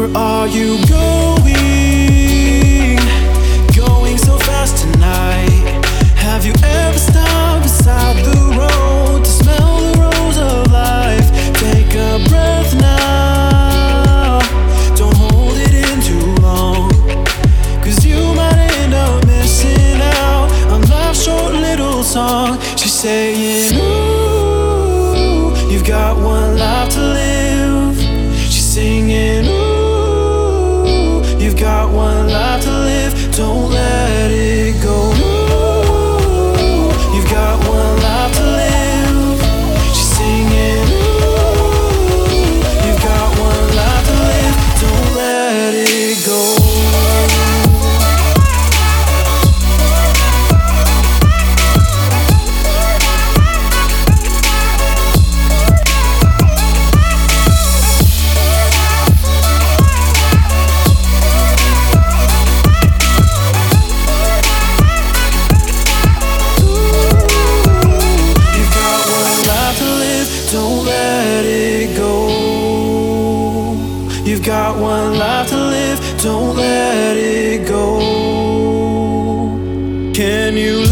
Where are you going? Going so fast tonight. Have you ever stopped beside the road to smell the rose of life? Take a breath now. Don't hold it in too long. Cause you might end up missing out on life's short little song. She's saying, let it go. You've got one life to live, don't let it go. Can you?